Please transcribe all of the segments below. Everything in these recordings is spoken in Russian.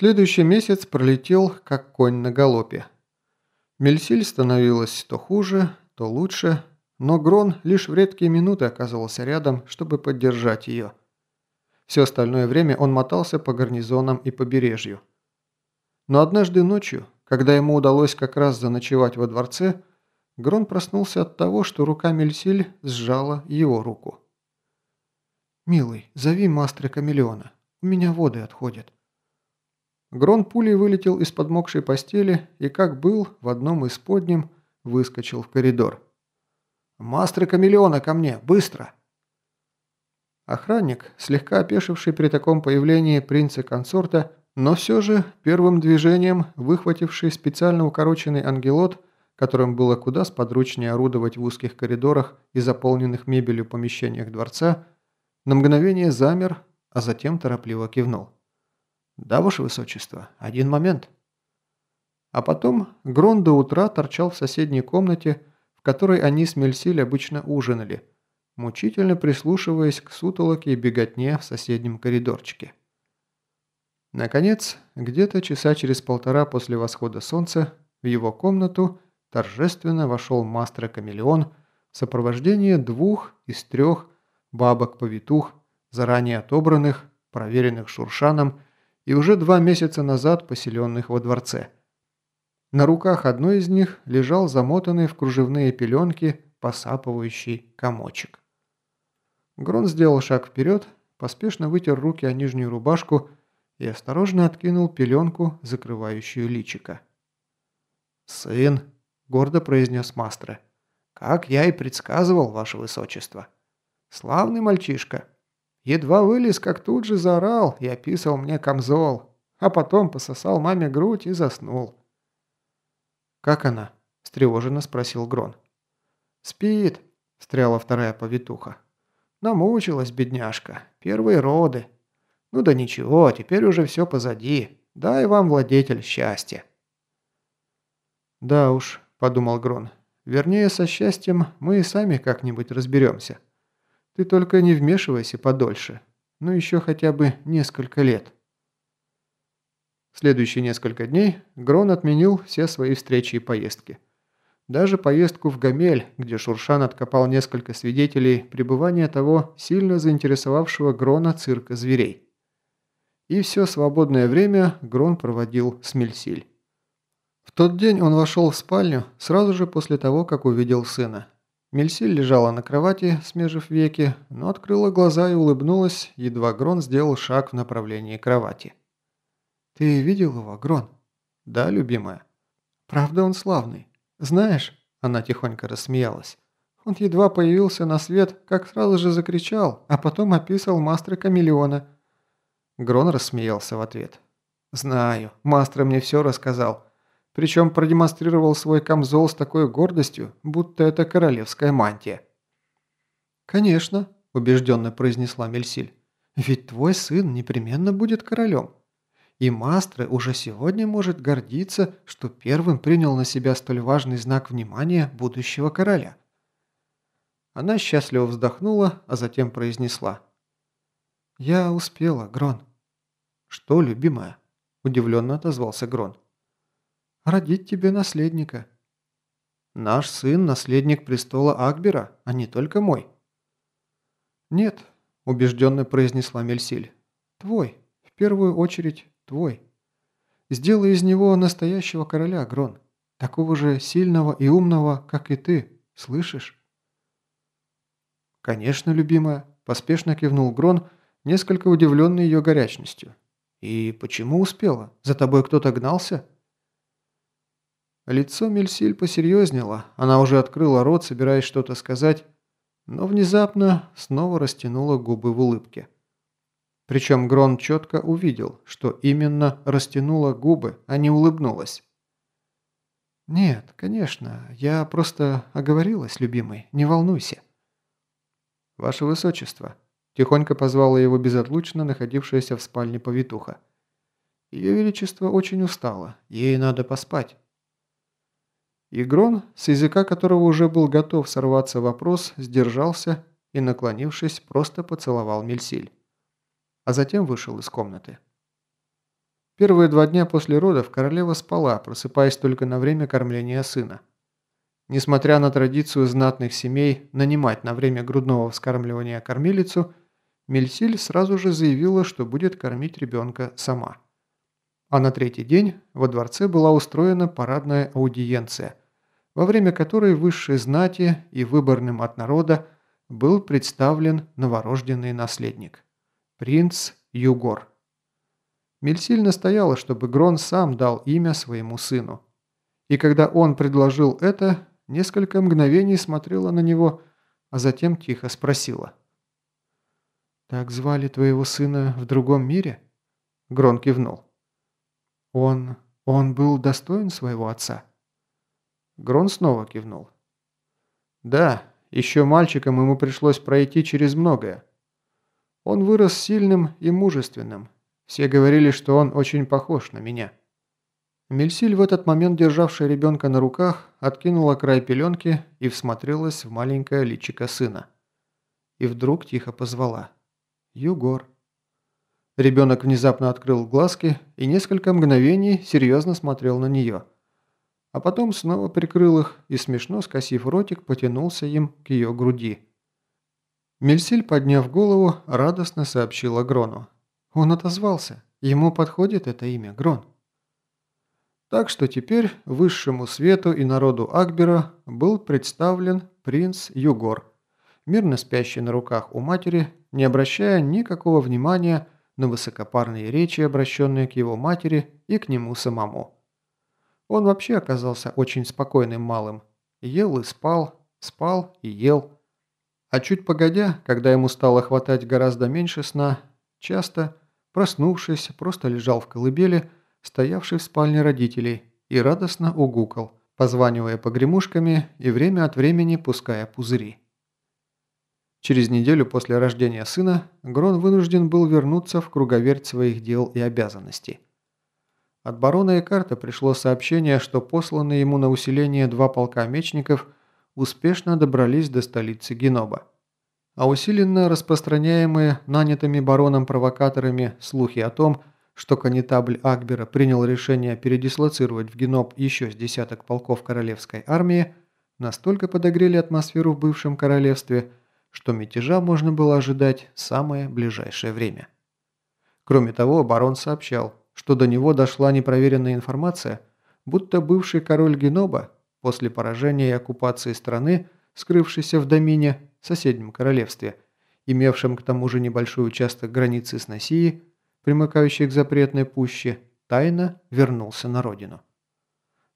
Следующий месяц пролетел, как конь на галопе. Мельсиль становилась то хуже, то лучше, но Грон лишь в редкие минуты оказывался рядом, чтобы поддержать ее. Все остальное время он мотался по гарнизонам и побережью. Но однажды ночью, когда ему удалось как раз заночевать во дворце, Грон проснулся от того, что рука Мельсиль сжала его руку. «Милый, зови мастера Камелеона. У меня воды отходят». Грон пулей вылетел из подмокшей постели и, как был, в одном из подним выскочил в коридор. «Мастер Камелеона ко мне! Быстро!» Охранник, слегка опешивший при таком появлении принца-консорта, но все же первым движением, выхвативший специально укороченный ангелот, которым было куда сподручнее орудовать в узких коридорах и заполненных мебелью помещениях дворца, на мгновение замер, а затем торопливо кивнул. «Да, ваше высочество, один момент». А потом Грон до утра торчал в соседней комнате, в которой они с Мельсиль обычно ужинали, мучительно прислушиваясь к сутолоке и беготне в соседнем коридорчике. Наконец, где-то часа через полтора после восхода солнца в его комнату торжественно вошел мастер-камелеон в сопровождении двух из трех бабок-повитух, заранее отобранных, проверенных Шуршаном и уже два месяца назад поселенных во дворце. На руках одной из них лежал замотанный в кружевные пеленки посапывающий комочек. Грон сделал шаг вперед, поспешно вытер руки о нижнюю рубашку и осторожно откинул пеленку, закрывающую личика. «Сын», — гордо произнес Мастре, — «как я и предсказывал, ваше высочество. Славный мальчишка, Едва вылез, как тут же заорал и описал мне камзол, а потом пососал маме грудь и заснул. «Как она?» – встревоженно спросил Грон. «Спит», – встряла вторая повитуха. «Намучилась, бедняжка. Первые роды. Ну да ничего, теперь уже все позади. Дай вам, владетель, счастья». «Да уж», – подумал Грон. «Вернее, со счастьем мы и сами как-нибудь разберемся». Ты только не вмешивайся подольше. Ну еще хотя бы несколько лет. В следующие несколько дней Грон отменил все свои встречи и поездки. Даже поездку в Гамель, где Шуршан откопал несколько свидетелей пребывания того сильно заинтересовавшего Грона цирка зверей. И все свободное время Грон проводил с Мельсиль. В тот день он вошел в спальню сразу же после того, как увидел сына. Мельсиль лежала на кровати, смежив веки, но открыла глаза и улыбнулась, едва Грон сделал шаг в направлении кровати. «Ты видел его, Грон?» «Да, любимая». «Правда он славный. Знаешь...» Она тихонько рассмеялась. Он едва появился на свет, как сразу же закричал, а потом описал мастера Камелеона. Грон рассмеялся в ответ. «Знаю, мастер мне все рассказал. Причем продемонстрировал свой камзол с такой гордостью, будто это королевская мантия. «Конечно», – убежденно произнесла Мельсиль, – «ведь твой сын непременно будет королем. И Мастре уже сегодня может гордиться, что первым принял на себя столь важный знак внимания будущего короля». Она счастливо вздохнула, а затем произнесла. «Я успела, Грон». «Что, любимая?» – удивленно отозвался Грон родить тебе наследника». «Наш сын – наследник престола Акбера, а не только мой». «Нет», – убежденно произнесла Мельсиль. «Твой, в первую очередь твой. Сделай из него настоящего короля, Грон, такого же сильного и умного, как и ты, слышишь?» «Конечно, любимая», – поспешно кивнул Грон, несколько удивленный ее горячностью. «И почему успела? За тобой кто-то гнался?» Лицо Мельсиль посерьезнело, она уже открыла рот, собираясь что-то сказать, но внезапно снова растянула губы в улыбке. Причем Грон четко увидел, что именно растянула губы, а не улыбнулась. «Нет, конечно, я просто оговорилась, любимый, не волнуйся». «Ваше Высочество», – тихонько позвала его безотлучно находившаяся в спальне повитуха. «Ее Величество очень устало, ей надо поспать». Игрон, с языка которого уже был готов сорваться вопрос, сдержался и, наклонившись, просто поцеловал Мельсиль. А затем вышел из комнаты. Первые два дня после родов королева спала, просыпаясь только на время кормления сына. Несмотря на традицию знатных семей нанимать на время грудного вскармливания кормилицу, Мельсиль сразу же заявила, что будет кормить ребенка сама. А на третий день во дворце была устроена парадная аудиенция, во время которой высшей знати и выборным от народа был представлен новорожденный наследник – принц Югор. Мельсиль настояла, чтобы Грон сам дал имя своему сыну. И когда он предложил это, несколько мгновений смотрела на него, а затем тихо спросила. «Так звали твоего сына в другом мире?» Грон кивнул. «Он... он был достоин своего отца?» Грон снова кивнул. «Да, еще мальчиком ему пришлось пройти через многое. Он вырос сильным и мужественным. Все говорили, что он очень похож на меня». Мельсиль, в этот момент державшая ребенка на руках, откинула край пеленки и всмотрелась в маленькое личико сына. И вдруг тихо позвала. «Югор». Ребенок внезапно открыл глазки и несколько мгновений серьезно смотрел на нее. А потом снова прикрыл их и, смешно скосив ротик, потянулся им к ее груди. Мельсиль, подняв голову, радостно сообщила Грону. Он отозвался. Ему подходит это имя, Грон. Так что теперь высшему свету и народу Акбера был представлен принц Югор, мирно спящий на руках у матери, не обращая никакого внимания на высокопарные речи, обращенные к его матери и к нему самому. Он вообще оказался очень спокойным малым. Ел и спал, спал и ел. А чуть погодя, когда ему стало хватать гораздо меньше сна, часто, проснувшись, просто лежал в колыбели, стоявший в спальне родителей, и радостно угукал, позванивая погремушками и время от времени пуская пузыри. Через неделю после рождения сына Грон вынужден был вернуться в круговерть своих дел и обязанностей. От барона Экарта пришло сообщение, что посланные ему на усиление два полка мечников успешно добрались до столицы Геноба. А усиленно распространяемые нанятыми бароном-провокаторами слухи о том, что конетабль Акбера принял решение передислоцировать в Геноб еще с десяток полков королевской армии, настолько подогрели атмосферу в бывшем королевстве, что мятежа можно было ожидать самое ближайшее время. Кроме того, барон сообщал, что до него дошла непроверенная информация, будто бывший король Геноба после поражения и оккупации страны, скрывшийся в Домине, соседнем королевстве, имевшем к тому же небольшой участок границы с Носией, примыкающий к запретной пуще, тайно вернулся на родину.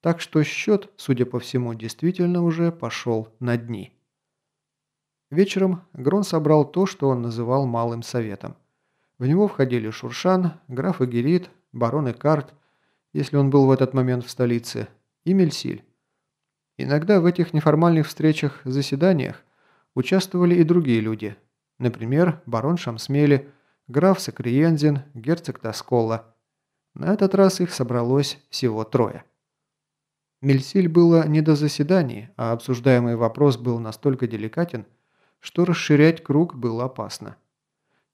Так что счет, судя по всему, действительно уже пошел на дни. Вечером Грон собрал то, что он называл «малым советом». В него входили Шуршан, граф Эгерит, барон Экарт, если он был в этот момент в столице, и Мельсиль. Иногда в этих неформальных встречах-заседаниях участвовали и другие люди, например, барон Шамсмели, граф Сакриензин, герцог Тоскола. На этот раз их собралось всего трое. Мельсиль было не до заседаний, а обсуждаемый вопрос был настолько деликатен, что расширять круг было опасно.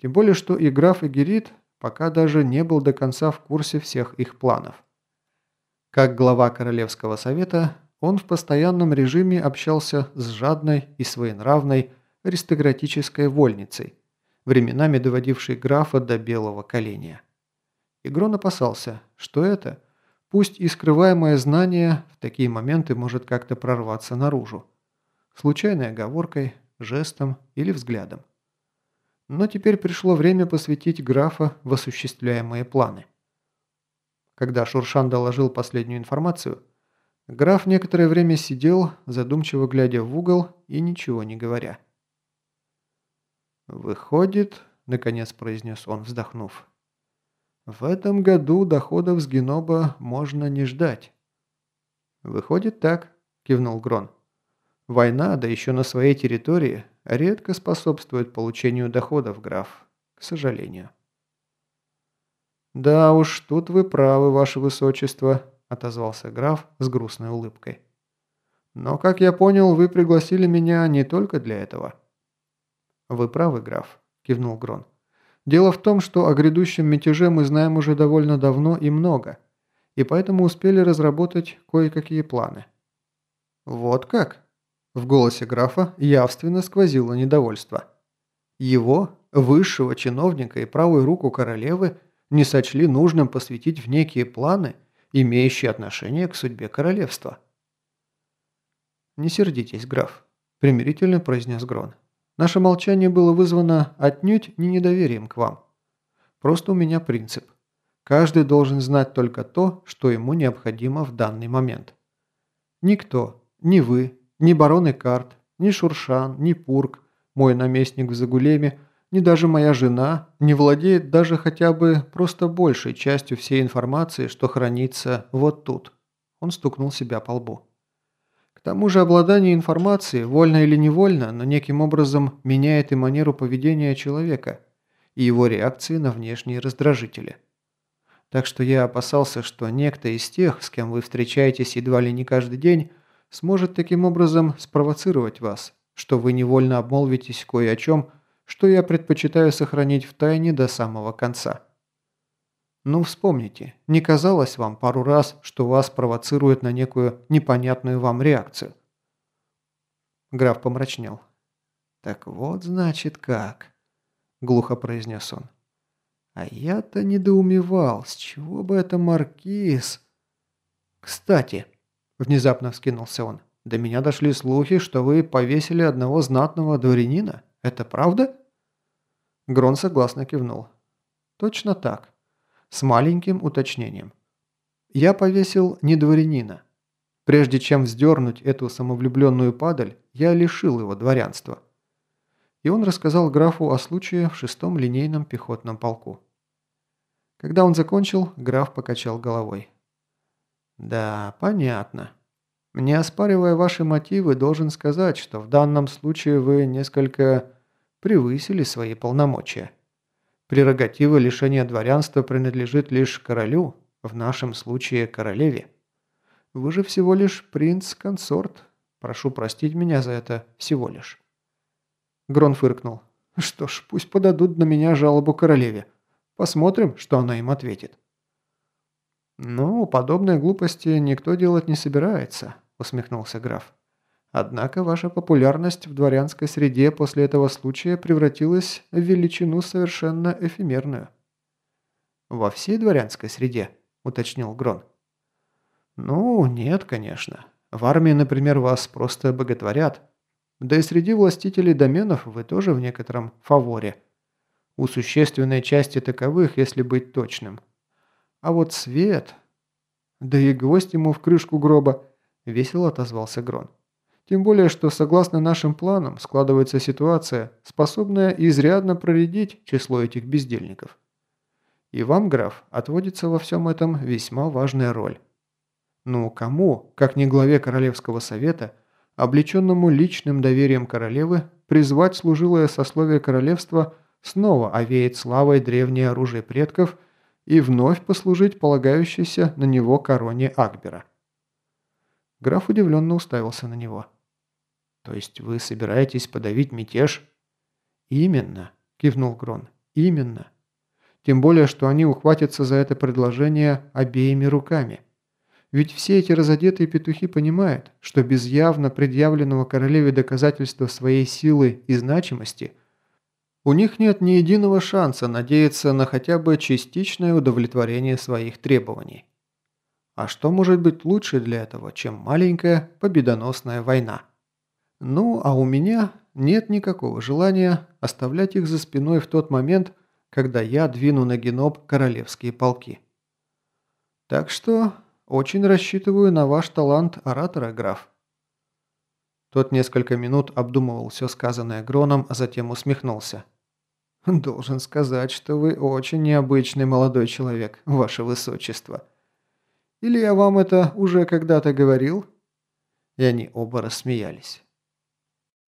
Тем более, что и граф Эгерит пока даже не был до конца в курсе всех их планов. Как глава Королевского совета, он в постоянном режиме общался с жадной и своенравной аристократической вольницей – временами доводивший графа до белого коленя. Игрон опасался, что это, пусть и скрываемое знание, в такие моменты может как-то прорваться наружу. Случайной оговоркой, жестом или взглядом. Но теперь пришло время посвятить графа в осуществляемые планы. Когда Шуршан доложил последнюю информацию, граф некоторое время сидел, задумчиво глядя в угол и ничего не говоря. «Выходит», – наконец произнес он, вздохнув, – «в этом году доходов с Геноба можно не ждать». «Выходит так», – кивнул Грон. «Война, да еще на своей территории, редко способствует получению доходов, граф, к сожалению». «Да уж, тут вы правы, ваше высочество», – отозвался граф с грустной улыбкой. «Но, как я понял, вы пригласили меня не только для этого». «Вы правы, граф», – кивнул Грон. Дело в том, что о грядущем мятеже мы знаем уже довольно давно и много, и поэтому успели разработать кое-какие планы». «Вот как?» В голосе графа явственно сквозило недовольство. Его, высшего чиновника и правую руку королевы, не сочли нужным посвятить в некие планы, имеющие отношение к судьбе королевства. «Не сердитесь, граф», – примирительно произнес Грон. «Наше молчание было вызвано отнюдь не недоверием к вам. Просто у меня принцип. Каждый должен знать только то, что ему необходимо в данный момент. Никто, ни вы, ни барон Экарт, ни Шуршан, ни Пург, мой наместник в Загулеме, ни даже моя жена не владеет даже хотя бы просто большей частью всей информации, что хранится вот тут. Он стукнул себя по лбу. К тому же обладание информацией, вольно или невольно, но неким образом меняет и манеру поведения человека и его реакции на внешние раздражители. Так что я опасался, что некто из тех, с кем вы встречаетесь едва ли не каждый день, сможет таким образом спровоцировать вас, что вы невольно обмолвитесь кое о чем, что я предпочитаю сохранить в тайне до самого конца. Ну вспомните, не казалось вам пару раз, что вас провоцирует на некую непонятную вам реакцию? Граф помрачнел. «Так вот, значит, как?» – глухо произнес он. «А я-то недоумевал, с чего бы это маркиз...» «Кстати», Внезапно вскинулся он. «До меня дошли слухи, что вы повесили одного знатного дворянина. Это правда?» Грон согласно кивнул. «Точно так. С маленьким уточнением. Я повесил не дворянина. Прежде чем вздернуть эту самовлюбленную падаль, я лишил его дворянства». И он рассказал графу о случае в шестом линейном пехотном полку. Когда он закончил, граф покачал головой. «Да, понятно. Не оспаривая ваши мотивы, должен сказать, что в данном случае вы несколько превысили свои полномочия. Прерогатива лишения дворянства принадлежит лишь королю, в нашем случае королеве. Вы же всего лишь принц-консорт. Прошу простить меня за это всего лишь». Грон фыркнул. «Что ж, пусть подадут на меня жалобу королеве. Посмотрим, что она им ответит». «Ну, подобные глупости никто делать не собирается», – усмехнулся граф. «Однако ваша популярность в дворянской среде после этого случая превратилась в величину совершенно эфемерную». «Во всей дворянской среде?» – уточнил Грон. «Ну, нет, конечно. В армии, например, вас просто боготворят. Да и среди властителей доменов вы тоже в некотором фаворе. У существенной части таковых, если быть точным – а вот свет... Да и гвоздь ему в крышку гроба, весело отозвался Грон. Тем более, что согласно нашим планам складывается ситуация, способная изрядно проредить число этих бездельников. И вам, граф, отводится во всем этом весьма важная роль. Ну, кому, как не главе Королевского совета, облеченному личным доверием королевы, призвать служилое сословие королевства снова овеять славой древнее оружие предков – и вновь послужить полагающейся на него короне Акбера. Граф удивленно уставился на него. «То есть вы собираетесь подавить мятеж?» «Именно», – кивнул Грон, – «именно. Тем более, что они ухватятся за это предложение обеими руками. Ведь все эти разодетые петухи понимают, что без явно предъявленного королеве доказательства своей силы и значимости – у них нет ни единого шанса надеяться на хотя бы частичное удовлетворение своих требований. А что может быть лучше для этого, чем маленькая победоносная война? Ну, а у меня нет никакого желания оставлять их за спиной в тот момент, когда я двину на геноб королевские полки. Так что очень рассчитываю на ваш талант оратора, граф. Тот несколько минут обдумывал все сказанное Гроном, а затем усмехнулся. «Должен сказать, что вы очень необычный молодой человек, ваше высочество. Или я вам это уже когда-то говорил?» И они оба рассмеялись.